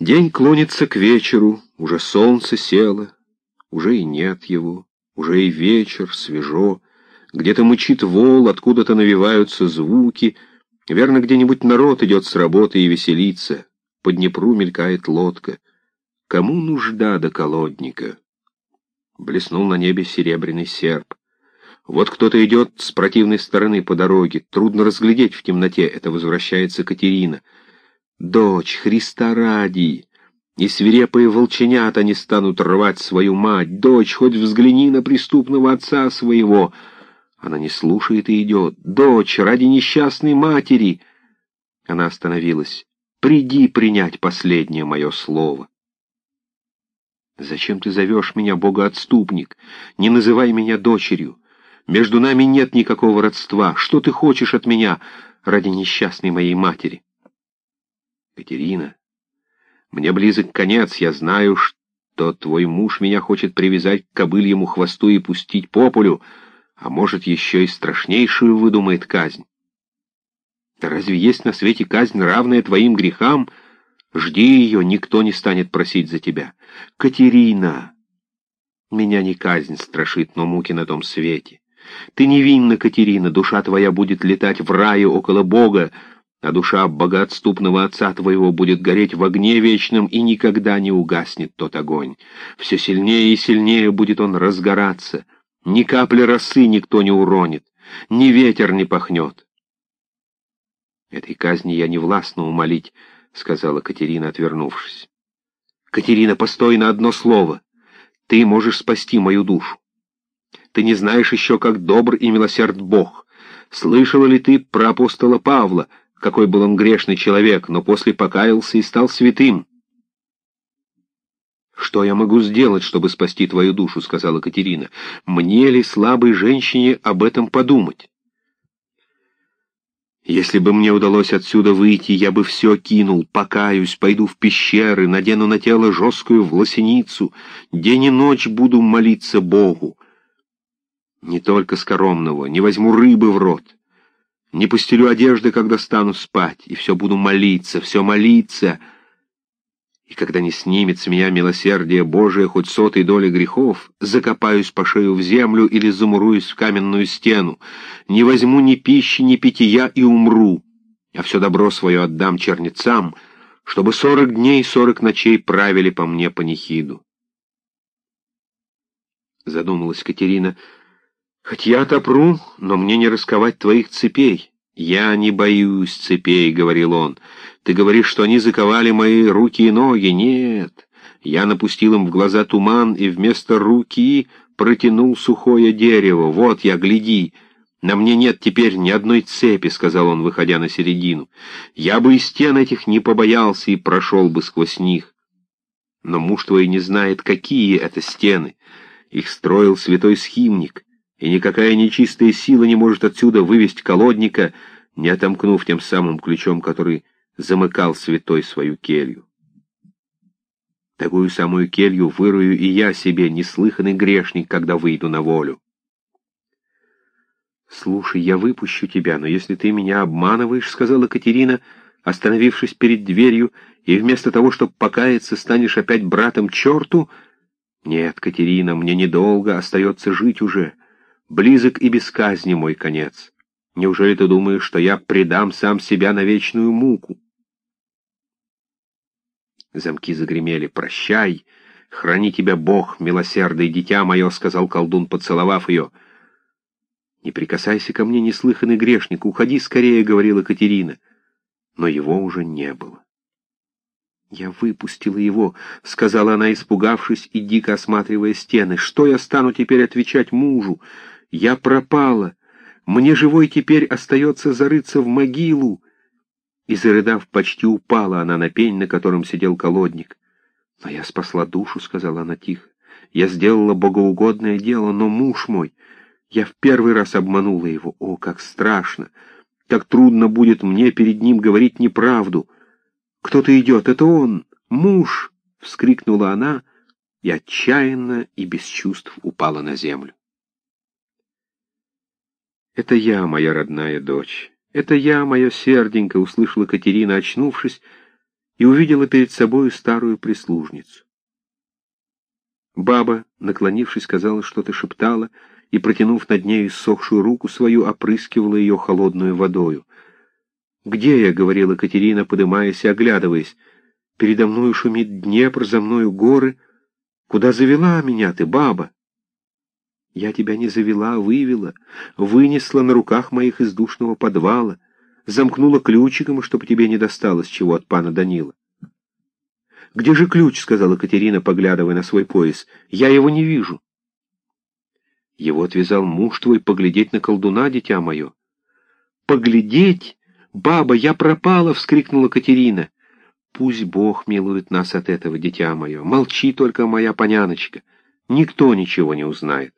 День клонится к вечеру, уже солнце село, уже и нет его, уже и вечер, свежо, где-то мычит вол, откуда-то навиваются звуки, верно, где-нибудь народ идет с работы и веселится, по Днепру мелькает лодка. Кому нужда до колодника? Блеснул на небе серебряный серп. Вот кто-то идет с противной стороны по дороге. Трудно разглядеть в темноте. Это возвращается Катерина. Дочь Христа ради! И свирепые волченята не станут рвать свою мать. Дочь, хоть взгляни на преступного отца своего. Она не слушает и идет. Дочь, ради несчастной матери! Она остановилась. Приди принять последнее мое слово. Зачем ты зовешь меня, богоотступник? Не называй меня дочерью. Между нами нет никакого родства. Что ты хочешь от меня ради несчастной моей матери? Катерина, мне близок конец. Я знаю, что твой муж меня хочет привязать к кобыльему хвосту и пустить по полю, а может, еще и страшнейшую выдумает казнь. Да разве есть на свете казнь, равная твоим грехам? Жди ее, никто не станет просить за тебя. Катерина! Меня не казнь страшит, но муки на том свете. Ты невинна, Катерина, душа твоя будет летать в раю около Бога, а душа богоотступного отца твоего будет гореть в огне вечном, и никогда не угаснет тот огонь. Все сильнее и сильнее будет он разгораться. Ни капли росы никто не уронит, ни ветер не пахнет. Этой казни я не властна умолить, — сказала Катерина, отвернувшись. Катерина, постой на одно слово. Ты можешь спасти мою душу. Ты не знаешь еще, как добр и милосерд Бог. Слышала ли ты про апостола Павла, какой был он грешный человек, но после покаялся и стал святым? «Что я могу сделать, чтобы спасти твою душу?» — сказала Катерина. «Мне ли, слабой женщине, об этом подумать?» «Если бы мне удалось отсюда выйти, я бы все кинул, покаюсь, пойду в пещеры, надену на тело жесткую власеницу, день и ночь буду молиться Богу. Не только скоромного, не возьму рыбы в рот, не постелю одежды, когда стану спать, и все буду молиться, все молиться. И когда не снимет с меня милосердие Божие хоть сотой доли грехов, закопаюсь по шею в землю или замуруюсь в каменную стену, не возьму ни пищи, ни питья и умру, а все добро свое отдам чернецам, чтобы сорок дней и сорок ночей правили по мне панихиду. Задумалась Катерина, — Хоть я отопру, но мне не расковать твоих цепей. Я не боюсь цепей, — говорил он. Ты говоришь, что они заковали мои руки и ноги. Нет. Я напустил им в глаза туман и вместо руки протянул сухое дерево. Вот я, гляди. На мне нет теперь ни одной цепи, — сказал он, выходя на середину. Я бы и стен этих не побоялся и прошел бы сквозь них. Но муж твой не знает, какие это стены. Их строил святой схимник и никакая нечистая сила не может отсюда вывести колодника, не отомкнув тем самым ключом, который замыкал святой свою келью. Такую самую келью вырую и я себе, неслыханный грешник, когда выйду на волю. «Слушай, я выпущу тебя, но если ты меня обманываешь, — сказала Катерина, остановившись перед дверью, — и вместо того, чтобы покаяться, станешь опять братом черту, нет, Катерина, мне недолго остается жить уже». Близок и без казни мой конец. Неужели ты думаешь, что я предам сам себя на вечную муку? Замки загремели. «Прощай! Храни тебя Бог, милосердный дитя мое!» — сказал колдун, поцеловав ее. «Не прикасайся ко мне, неслыханный грешник! Уходи скорее!» — говорила Катерина. Но его уже не было. «Я выпустила его», — сказала она, испугавшись и дико осматривая стены. «Что я стану теперь отвечать мужу? Я пропала. Мне живой теперь остается зарыться в могилу. И, зарыдав, почти упала она на пень, на котором сидел колодник. «Но я спасла душу», — сказала она тихо. «Я сделала богоугодное дело, но муж мой...» Я в первый раз обманула его. О, как страшно! Как трудно будет мне перед ним говорить неправду. Кто-то идет, это он, муж! — вскрикнула она и отчаянно и без чувств упала на землю. «Это я, моя родная дочь. Это я, мое серденько», — услышала Катерина, очнувшись, и увидела перед собою старую прислужницу. Баба, наклонившись, сказала, что-то шептала, и, протянув над нею иссохшую руку свою, опрыскивала ее холодную водою. «Где я?» — говорила Катерина, подымаясь и оглядываясь. «Передо мною шумит Днепр, за мною горы. Куда завела меня ты, баба?» «Я тебя не завела, а вывела, вынесла на руках моих из душного подвала, замкнула ключиком, чтобы тебе не досталось чего от пана Данила». «Где же ключ?» — сказала Катерина, поглядывая на свой пояс. «Я его не вижу». «Его отвязал муж твой поглядеть на колдуна, дитя мое». «Поглядеть? Баба, я пропала!» — вскрикнула Катерина. «Пусть Бог милует нас от этого, дитя мое. Молчи только, моя поняночка. Никто ничего не узнает».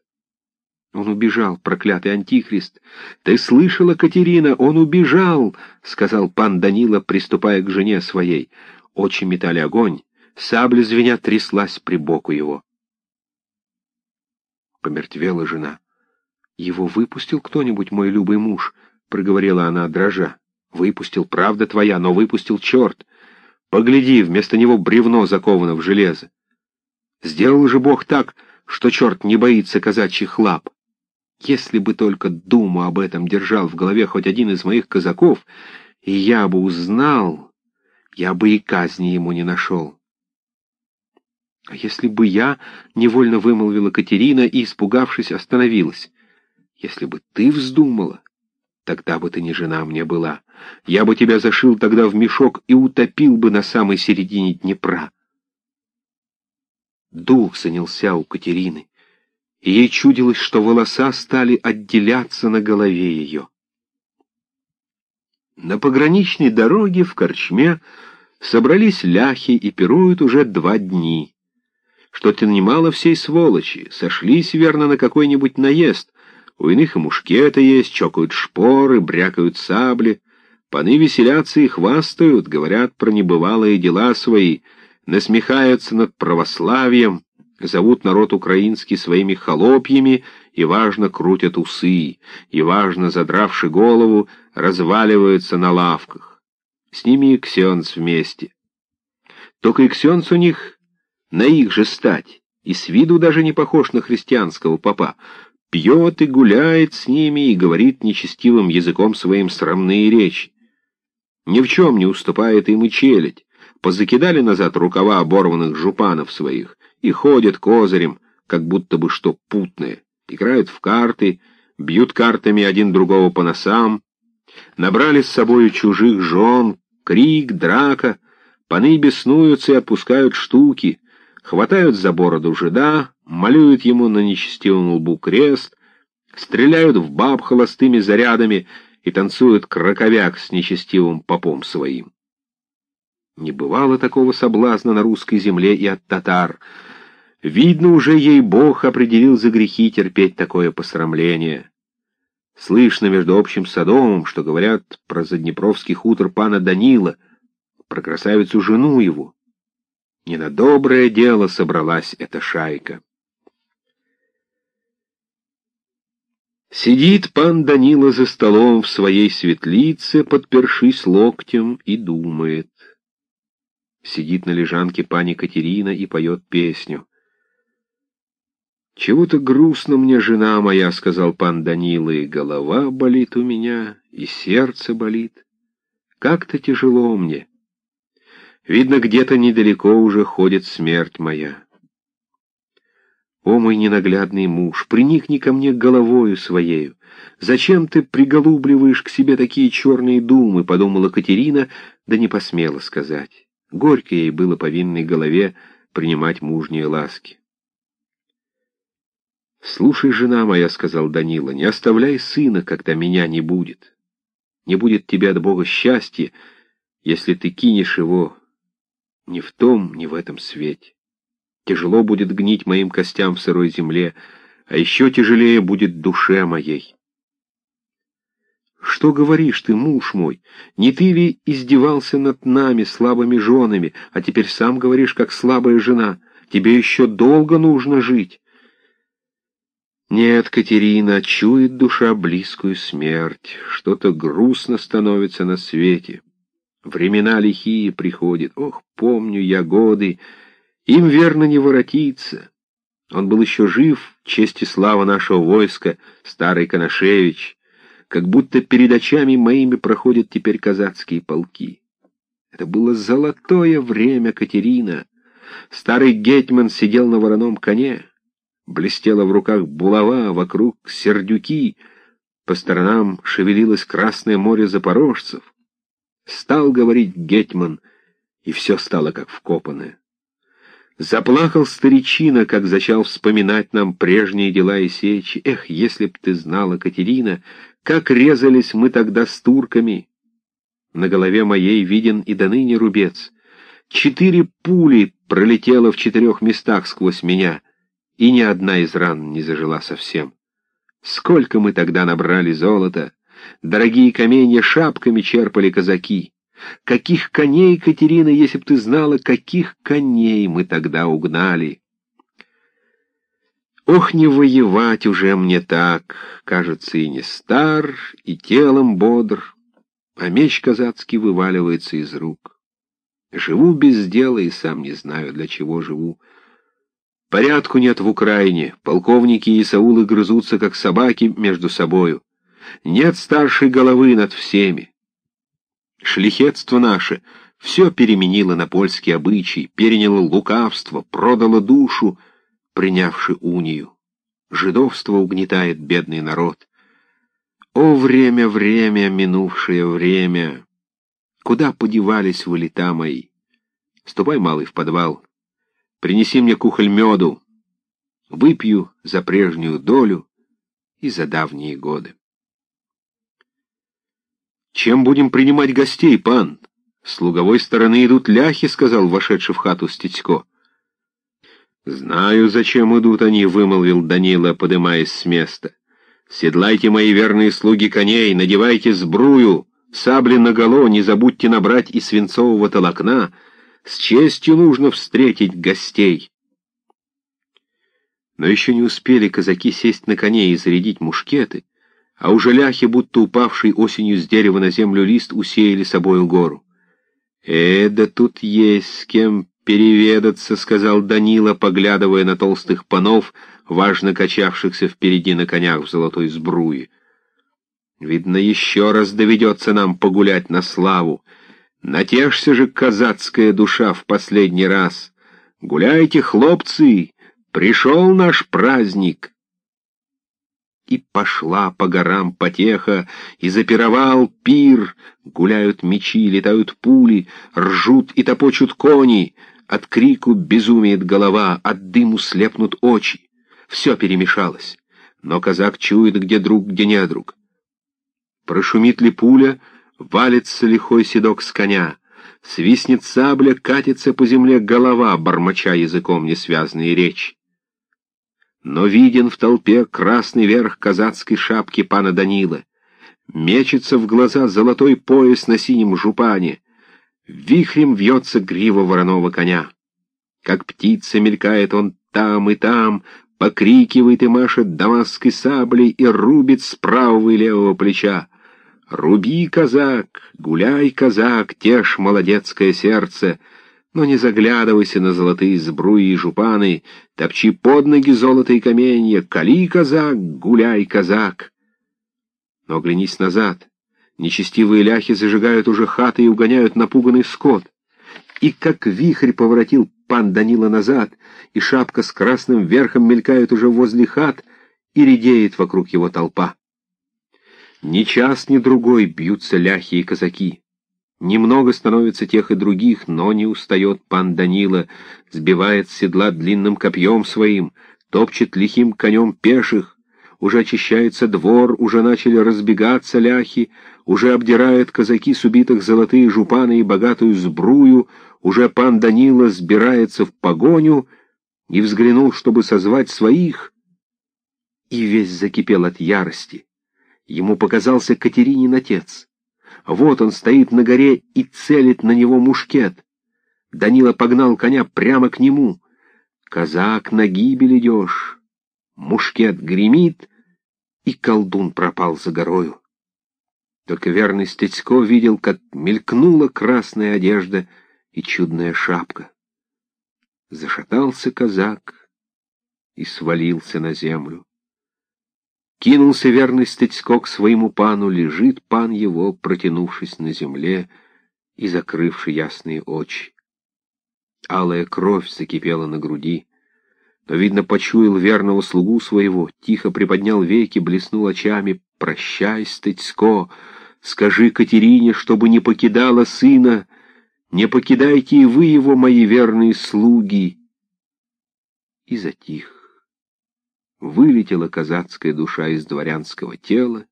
Он убежал, проклятый антихрист. Ты слышала, Катерина, он убежал, — сказал пан Данила, приступая к жене своей. Очи метали огонь, сабля звеня тряслась при боку его. Помертвела жена. «Его выпустил кто-нибудь, мой любый муж?» — проговорила она, дрожа. «Выпустил, правда твоя, но выпустил черт. Погляди, вместо него бревно заковано в железо. Сделал же Бог так, что черт не боится казачьих лап. Если бы только думу об этом держал в голове хоть один из моих казаков, и я бы узнал, я бы и казни ему не нашел. А если бы я, — невольно вымолвила Катерина и, испугавшись, остановилась. Если бы ты вздумала, тогда бы ты не жена мне была. Я бы тебя зашил тогда в мешок и утопил бы на самой середине Днепра. Дух занялся у Катерины, и ей чудилось, что волоса стали отделяться на голове ее. На пограничной дороге в Корчме собрались ляхи и пируют уже два дни. Что-то немало всей сволочи, сошлись, верно, на какой-нибудь наезд. У иных и мушкеты есть, чокают шпоры, брякают сабли. Паны веселятся и хвастают, говорят про небывалые дела свои, насмехаются над православием, зовут народ украинский своими холопьями и, важно, крутят усы, и, важно, задравши голову, разваливаются на лавках. С ними и ксенц вместе. Только и ксенц у них на их же стать, и с виду даже не похож на христианского папа, пьет и гуляет с ними и говорит нечестивым языком своим срамные речи. Ни в чем не уступает им и челядь. Позакидали назад рукава оборванных жупанов своих и ходят козырем, как будто бы что путное. Играют в карты, бьют картами один другого по носам, набрали с собою чужих жен, крик, драка, паны беснуются и отпускают штуки, хватают за бороду жида, малюют ему на нечестивом лбу крест, стреляют в баб холостыми зарядами и танцуют краковяк с нечестивым попом своим. Не бывало такого соблазна на русской земле и от татар. Видно, уже ей Бог определил за грехи терпеть такое посрамление. Слышно между общим садомом, что говорят про заднепровский хутор пана Данила, про красавицу жену его. Не на доброе дело собралась эта шайка. Сидит пан Данила за столом в своей светлице, подпершись локтем, и думает. Сидит на лежанке пани Катерина и поет песню. «Чего-то грустно мне, жена моя», — сказал пан Данила, — «и голова болит у меня, и сердце болит. Как-то тяжело мне». Видно, где-то недалеко уже ходит смерть моя. О, мой ненаглядный муж, приникни ко мне головою своею. Зачем ты приголубливаешь к себе такие черные думы, подумала Катерина, да не посмела сказать. Горько ей было по голове принимать мужние ласки. «Слушай, жена моя, — сказал Данила, — не оставляй сына, когда меня не будет. Не будет тебе от Бога счастья, если ты кинешь его ни в том, ни в этом свете. Тяжело будет гнить моим костям в сырой земле, а еще тяжелее будет душе моей. Что говоришь ты, муж мой? Не ты ли издевался над нами, слабыми женами, а теперь сам говоришь, как слабая жена? Тебе еще долго нужно жить. Нет, Катерина, чует душа близкую смерть, что-то грустно становится на свете. Времена лихие приходят. Ох, помню я годы. Им верно не воротиться. Он был еще жив, честь и слава нашего войска, старый Коношевич. Как будто перед очами моими проходят теперь казацкие полки. Это было золотое время Катерина. Старый гетьман сидел на вороном коне. Блестела в руках булава, вокруг сердюки. По сторонам шевелилось Красное море запорожцев. Стал говорить Гетьман, и все стало как вкопанное. Заплакал старичина, как зачал вспоминать нам прежние дела и сечи. Эх, если б ты знала, Катерина, как резались мы тогда с турками. На голове моей виден и до ныне рубец. Четыре пули пролетело в четырех местах сквозь меня, и ни одна из ран не зажила совсем. Сколько мы тогда набрали золота! Дорогие каменья шапками черпали казаки. Каких коней, Катерина, если б ты знала, каких коней мы тогда угнали. Ох, не воевать уже мне так, кажется, и не стар, и телом бодр, а меч казацкий вываливается из рук. Живу без дела и сам не знаю, для чего живу. Порядку нет в Украине, полковники и Саулы грызутся, как собаки, между собою. Нет старшей головы над всеми. Шлихетство наше все переменило на польский обычай, переняло лукавство, продало душу, принявши унию. Жидовство угнетает бедный народ. О, время, время, минувшее время! Куда подевались вы лета мои? Ступай, малый, в подвал. Принеси мне кухоль меду. Выпью за прежнюю долю и за давние годы. «Чем будем принимать гостей, пан?» «С луговой стороны идут ляхи», — сказал вошедший в хату Стецко. «Знаю, зачем идут они», — вымолвил Данила, подымаясь с места. «Седлайте, мои верные слуги, коней, надевайте сбрую, сабли наголо, не забудьте набрать и свинцового толокна. С честью нужно встретить гостей». Но еще не успели казаки сесть на коней и зарядить мушкеты, а уже ляхи, будто упавший осенью с дерева на землю лист, усеяли собою гору. «Э, да тут есть с кем переведаться», — сказал Данила, поглядывая на толстых панов, важно качавшихся впереди на конях в золотой сбруе. «Видно, еще раз доведется нам погулять на славу. Натешься же, казацкая душа, в последний раз. Гуляйте, хлопцы, пришел наш праздник». И пошла по горам потеха, и запировал пир. Гуляют мечи, летают пули, ржут и топочут кони. От крику безумеет голова, от дыму слепнут очи. Все перемешалось, но казак чует, где друг, где не друг. Прошумит ли пуля, валится лихой седок с коня. Свистнет сабля, катится по земле голова, бормоча языком несвязные речи но виден в толпе красный верх казацкой шапки пана Данила. Мечется в глаза золотой пояс на синем жупане. Вихрем вьется грива вороного коня. Как птица мелькает он там и там, покрикивает и машет дамасской саблей и рубит с правого и левого плеча. «Руби, казак, гуляй, казак, тешь молодецкое сердце!» Но не заглядывайся на золотые сбруи и жупаны, топчи под ноги золото и каменья, кали, казак, гуляй, казак. Но оглянись назад. Нечестивые ляхи зажигают уже хаты и угоняют напуганный скот. И как вихрь поворотил пан Данила назад, и шапка с красным верхом мелькает уже возле хат, и редеет вокруг его толпа. Ни час, ни другой бьются ляхи и казаки. Немного становится тех и других, но не устает пан Данила, сбивает с седла длинным копьем своим, топчет лихим конем пеших, уже очищается двор, уже начали разбегаться ляхи, уже обдирают казаки с убитых золотые жупаны и богатую сбрую, уже пан Данила сбирается в погоню и взглянул, чтобы созвать своих, и весь закипел от ярости. Ему показался Катеринин отец. Вот он стоит на горе и целит на него мушкет. Данила погнал коня прямо к нему. Казак, на гибель идешь. Мушкет гремит, и колдун пропал за горою. Только верный Стецко видел, как мелькнула красная одежда и чудная шапка. Зашатался казак и свалился на землю. Кинулся верный Стецко к своему пану, лежит пан его, протянувшись на земле и закрывши ясные очи. Алая кровь закипела на груди. Но, видно, почуял верного слугу своего, тихо приподнял веки, блеснул очами. «Прощай, Стыцко, скажи Катерине, чтобы не покидала сына, не покидайте и вы его, мои верные слуги!» И затих. Вылетела казацкая душа из дворянского тела,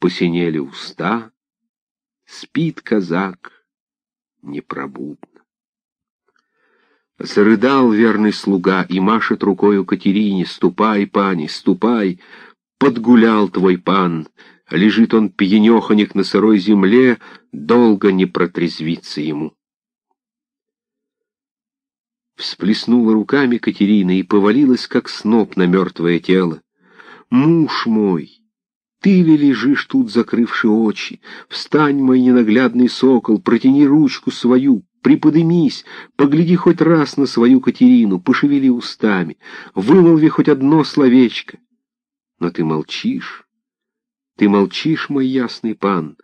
посинели уста, спит казак непробудно. Зарыдал верный слуга и машет рукою Катерине, «Ступай, пани, ступай! Подгулял твой пан!» Лежит он пьянеханик на сырой земле, Долго не протрезвится ему. Всплеснула руками Катерина и повалилась, как сноп на мертвое тело. «Муж мой!» Ты ли лежишь тут, закрывши очи? Встань, мой ненаглядный сокол, протяни ручку свою, Приподымись, погляди хоть раз на свою Катерину, пошевели устами, вымолви хоть одно словечко. Но ты молчишь, ты молчишь, мой ясный пан,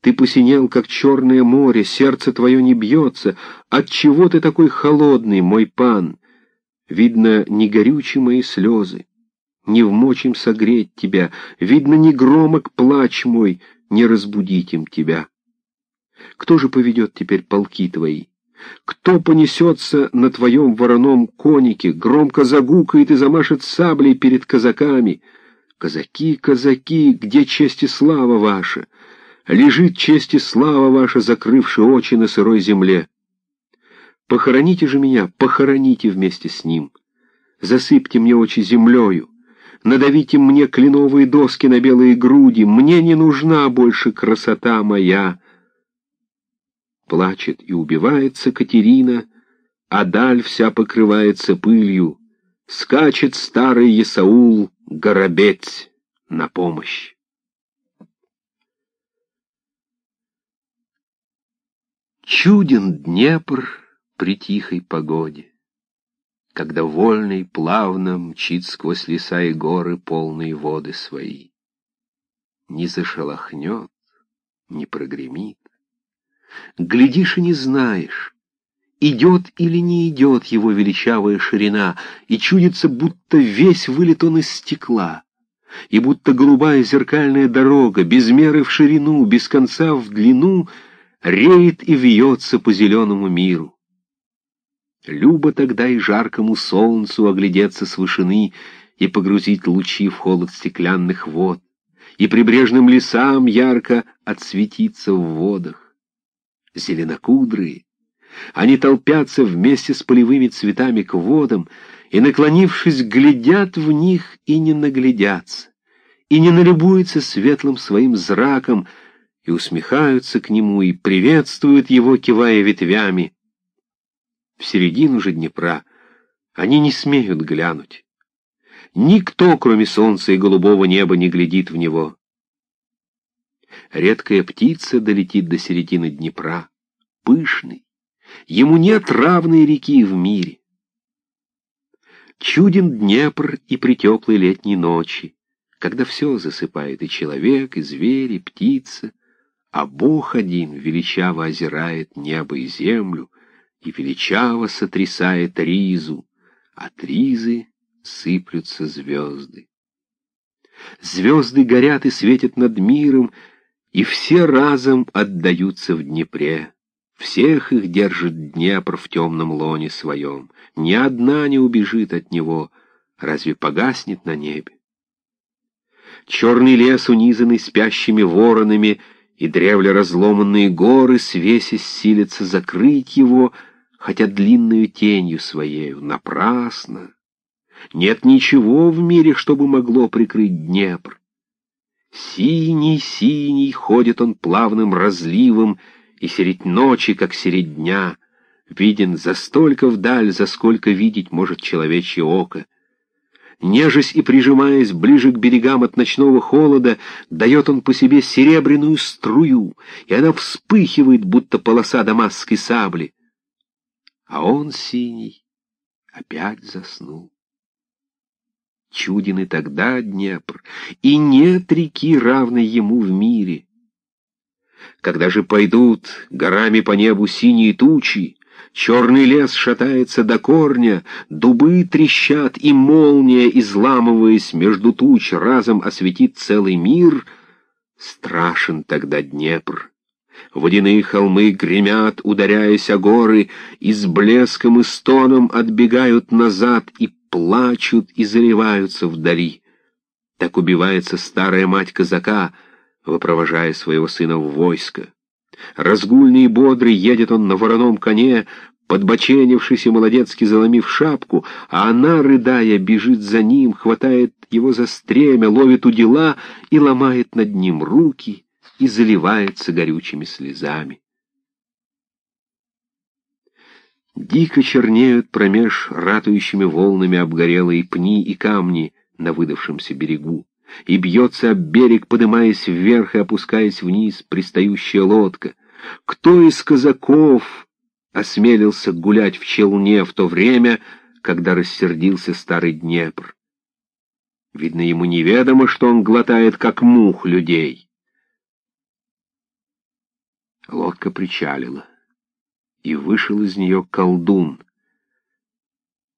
ты посинел, как черное море, сердце твое не бьется. Отчего ты такой холодный, мой пан? Видно, не горючи мои слезы, не вмочим согреть тебя, видно, не громок плач мой, не разбудить им тебя. Кто же поведет теперь полки твои? Кто понесется на твоем вороном конике, громко загукает и замашет саблей перед казаками? Казаки, казаки, где честь и слава ваша? Лежит честь и слава ваша, закрывши очи на сырой земле. Похороните же меня, похороните вместе с ним. Засыпьте мне очи землею. Надавите мне кленовые доски на белые груди. Мне не нужна больше красота моя. Плачет и убивается Катерина, а даль вся покрывается пылью. Скачет старый Есаул, горобец, на помощь. Чуден Днепр при тихой погоде, Когда вольный плавно мчит сквозь леса и горы полные воды свои. Не зашелохнет, не прогремит, Глядишь и не знаешь, идет или не идет его величавая ширина, и чудится, будто весь вылет он из стекла, и будто голубая зеркальная дорога, без меры в ширину, без конца в длину, реет и вьется по зеленому миру. Любо тогда и жаркому солнцу оглядеться с вышины и погрузить лучи в холод стеклянных вод, и прибрежным лесам ярко отсветиться в водах зеленокудрые. Они толпятся вместе с полевыми цветами к водам и, наклонившись, глядят в них и не наглядятся, и не налюбуются светлым своим зраком, и усмехаются к нему, и приветствуют его, кивая ветвями. В середину же Днепра они не смеют глянуть. Никто, кроме солнца и голубого неба, не глядит в него редкая птица долетит до середины Днепра, пышный. Ему нет равной реки в мире. Чуден Днепр и при теплой летней ночи, когда все засыпает, и человек, и зверь, и птица, а Бог один величаво озирает небо и землю, и величаво сотрясает ризу, от ризы сыплются звезды. Звезды горят и светят над миром, и все разом отдаются в Днепре. Всех их держит Днепр в темном лоне своем. Ни одна не убежит от него, разве погаснет на небе? Черный лес, унизанный спящими воронами, и древле разломанные горы, свесясь, силятся закрыть его, хотя длинную тенью своею. Напрасно. Нет ничего в мире, чтобы могло прикрыть Днепр. Синий-синий ходит он плавным разливом, И середь ночи, как середь дня, Виден за столько вдаль, за сколько видеть может человечье око. Нежась и прижимаясь ближе к берегам от ночного холода, дает он по себе серебряную струю, и она вспыхивает, будто полоса дамасской сабли. А он синий опять заснул. Чуден и тогда Днепр, и нет реки, равной ему в мире. Когда же пойдут горами по небу синие тучи, Черный лес шатается до корня, дубы трещат, и молния, изламываясь между туч, разом осветит целый мир. Страшен тогда Днепр. Водяные холмы гремят, ударяясь о горы, и с блеском и стоном отбегают назад, и плачут, и заливаются вдали. Так убивается старая мать казака, выпровожая своего сына в войско. Разгульный и бодрый едет он на вороном коне, подбоченившись и молодецки заломив шапку, а она, рыдая, бежит за ним, хватает его за стремя, ловит у дела и ломает над ним руки и заливается горючими слезами. Дико чернеют промеж ратующими волнами обгорелые пни и камни на выдавшемся берегу и бьется об берег, поднимаясь вверх и опускаясь вниз, пристающая лодка. Кто из казаков осмелился гулять в челне в то время, когда рассердился старый Днепр? Видно, ему неведомо, что он глотает, как мух, людей. Лодка причалила, и вышел из нее колдун.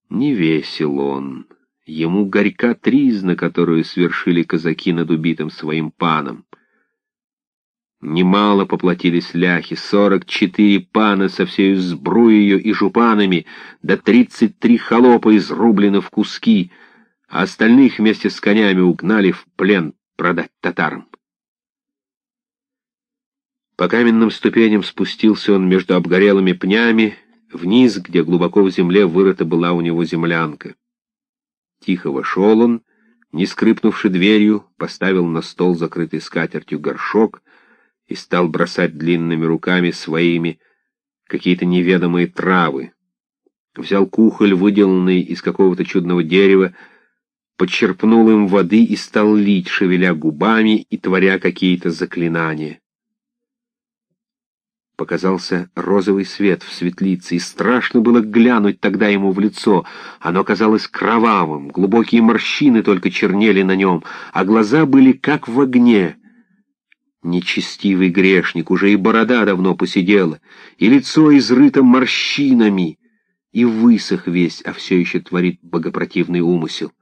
Не весел он, Ему горька тризна, которую свершили казаки над убитым своим паном. Немало поплатились ляхи, сорок четыре пана со всей сбруею и жупанами, да тридцать три холопа изрублены в куски, а остальных вместе с конями угнали в плен продать татарам. По каменным ступеням спустился он между обгорелыми пнями, вниз, где глубоко в земле вырыта была у него землянка. Тихо вошел он, не скрипнувши дверью, поставил на стол закрытый скатертью горшок и стал бросать длинными руками своими какие-то неведомые травы. Взял кухоль, выделанный из какого-то чудного дерева, подчерпнул им воды и стал лить, шевеля губами и творя какие-то заклинания показался розовый свет в светлице, и страшно было глянуть тогда ему в лицо. Оно казалось кровавым, глубокие морщины только чернели на нем, а глаза были как в огне. Нечестивый грешник, уже и борода давно посидела, и лицо изрыто морщинами, и высох весь, а все еще творит богопротивный умысел.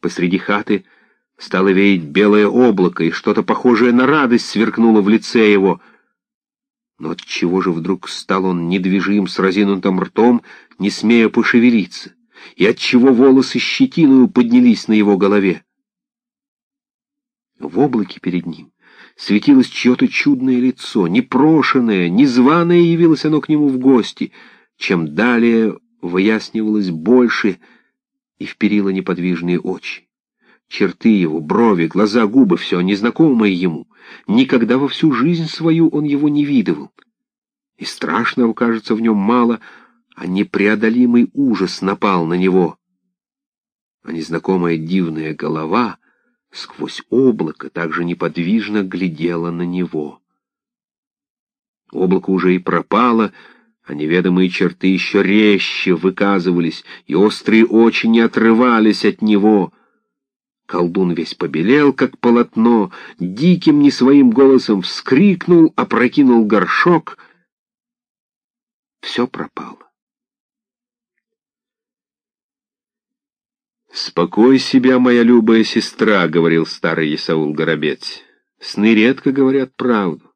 Посреди хаты стало веять белое облако, и что-то похожее на радость сверкнуло в лице его — но от чего же вдруг стал он недвижим с разинутым ртом, не смея пошевелиться, и от чего волосы щетиною поднялись на его голове? В облаке перед ним светилось чье-то чудное лицо, непрошенное, незваное явилось оно к нему в гости, чем далее выяснивалось больше и вперило неподвижные очи. Черты его, брови, глаза, губы — все незнакомое ему. Никогда во всю жизнь свою он его не видывал. И страшного, кажется, в нем мало, а непреодолимый ужас напал на него. А незнакомая дивная голова сквозь облако также неподвижно глядела на него. Облако уже и пропало, а неведомые черты еще резче выказывались, и острые очи не отрывались от него — Колдун весь побелел, как полотно, диким не своим голосом вскрикнул, опрокинул горшок. Все пропало. «Спокой себя, моя любая сестра», — говорил старый Исаул Горобец. «Сны редко говорят правду».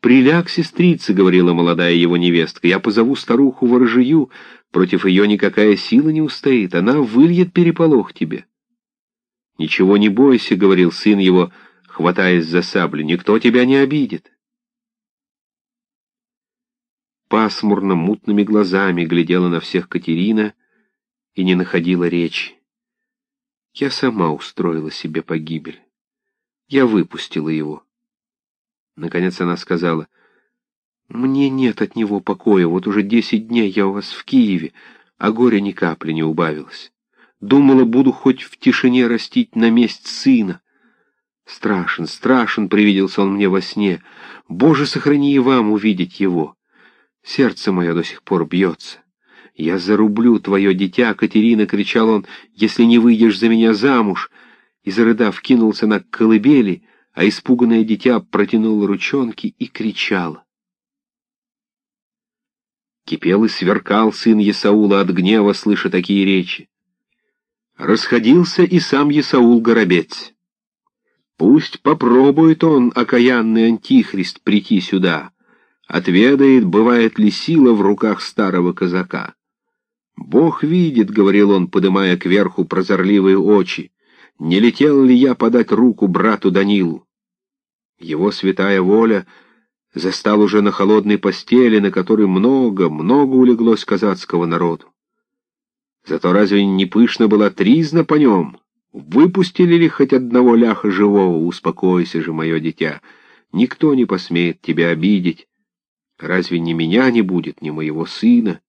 «Приляг, сестрица», — говорила молодая его невестка, — «я позову старуху ворожию, против ее никакая сила не устоит, она выльет переполох тебе». «Ничего не бойся», — говорил сын его, хватаясь за саблю, — «никто тебя не обидит». Пасмурно, мутными глазами глядела на всех Катерина и не находила речи. Я сама устроила себе погибель. Я выпустила его. Наконец она сказала, «Мне нет от него покоя, вот уже десять дней я у вас в Киеве, а горе ни капли не убавилось. Думала, буду хоть в тишине растить на месть сына. Страшен, страшен, привиделся он мне во сне. Боже, сохрани и вам увидеть его. Сердце мое до сих пор бьется. «Я зарублю твое дитя, Катерина!» — кричал он, «если не выйдешь за меня замуж!» И, зарыдав, кинулся на колыбели, а испуганное дитя протянуло ручонки и кричало. Кипел и сверкал сын Есаула от гнева, слыша такие речи. Расходился и сам Есаул Горобец. Пусть попробует он, окаянный антихрист, прийти сюда. Отведает, бывает ли сила в руках старого казака. «Бог видит», — говорил он, подымая кверху прозорливые очи, «не летел ли я подать руку брату Данилу?» Его святая воля застал уже на холодной постели, на которой много, много улеглось казацкого народу. Зато разве не пышно была тризна по нем? Выпустили ли хоть одного ляха живого? Успокойся же, мое дитя. Никто не посмеет тебя обидеть. Разве ни меня не будет, ни моего сына?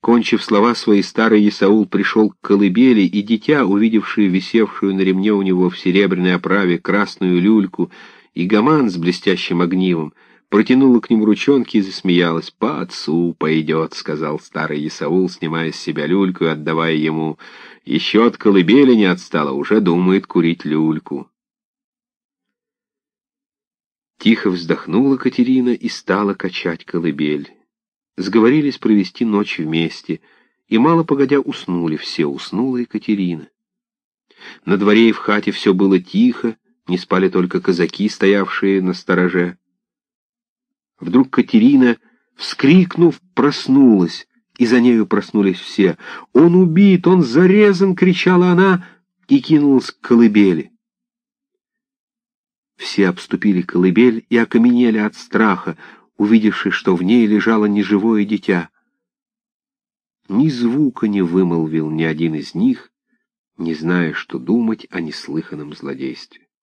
Кончив слова свои, старый Исаул пришел к колыбели, и дитя, увидевшее висевшую на ремне у него в серебряной оправе красную люльку и гаман с блестящим огнивом, протянула к ним ручонки и засмеялась. «По отцу пойдет», — сказал старый Исаул, снимая с себя люльку и отдавая ему. «Еще от колыбели не отстала, уже думает курить люльку». Тихо вздохнула Катерина и стала качать колыбель. Сговорились провести ночь вместе, и мало погодя уснули все, уснула Екатерина. На дворе и в хате все было тихо, не спали только казаки, стоявшие на стороже. Вдруг Катерина, вскрикнув, проснулась, и за нею проснулись все. «Он убит! Он зарезан!» — кричала она и кинулась к колыбели. Все обступили колыбель и окаменели от страха увидевши, что в ней лежало неживое дитя. Ни звука не вымолвил ни один из них, не зная, что думать о неслыханном злодействе.